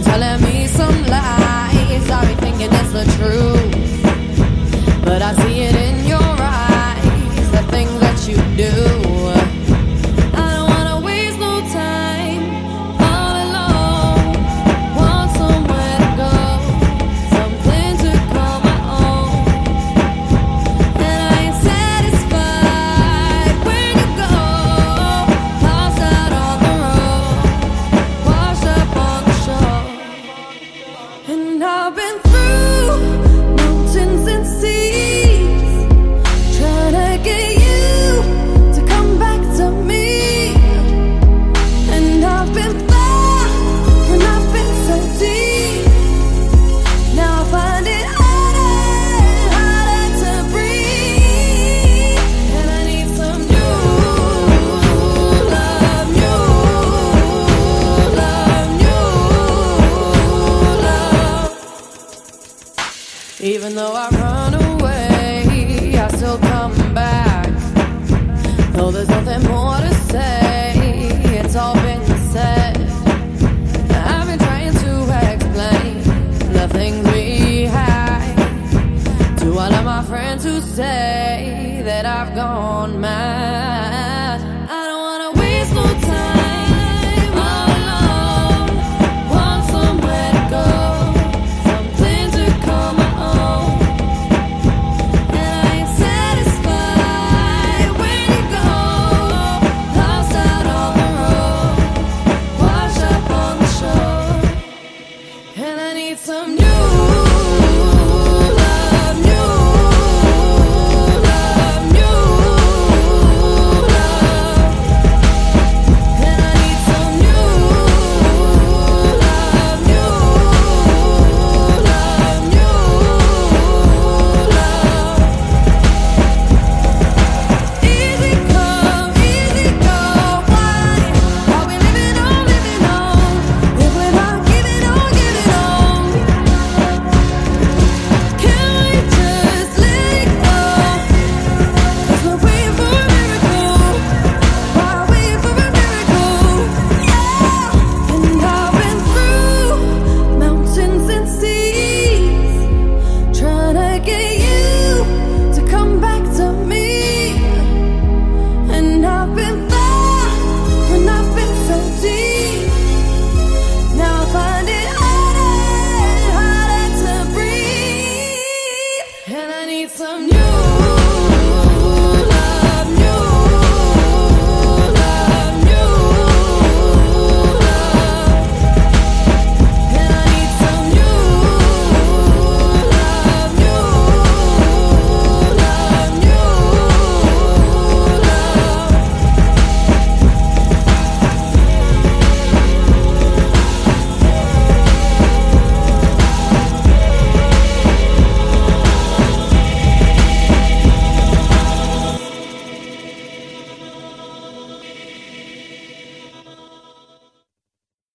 telling me some lies. I be thinking it's the truth, Even though I run away, I still come back. Though there's nothing more to say, it's all been said. I've been trying to explain the things we had to all of my friends who say that I've gone mad.